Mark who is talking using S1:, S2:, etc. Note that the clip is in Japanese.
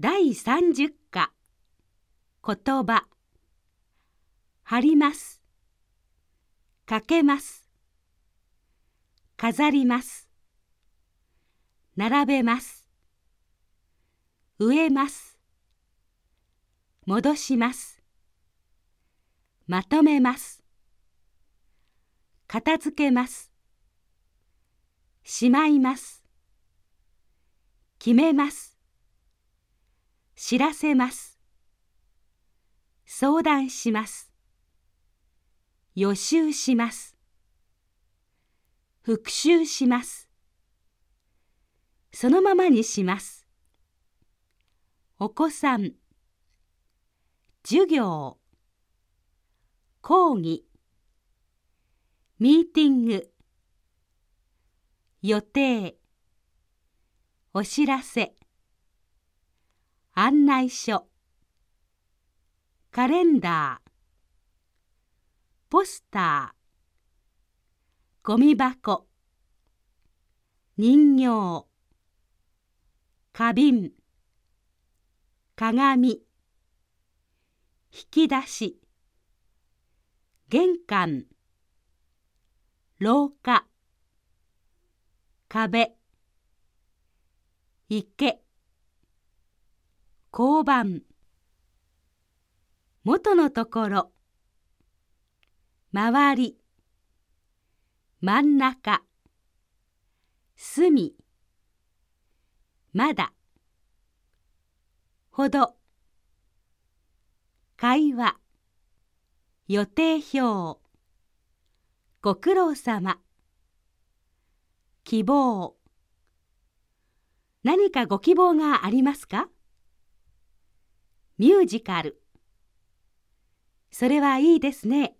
S1: 第30課。言葉。貼ります。かけます。飾ります。並べます。植えます。戻します。まとめます。片付けます。しまいます。決めます。知らせます。相談します。予習します。復習します。そのままにします。お子さん。授業。講義。ミーティング。予定。お知らせ。案内書。カレンダー。ポスター。ゴミ箱。人形。花瓶。鏡。引き出し。玄関。廊下。壁。池。交番。元のところ。周り。真ん中。隅。まだ。ほど。会話。予定表。ご苦労様。希望。何かご希望がありますか？ミュージカル。それはいいですね。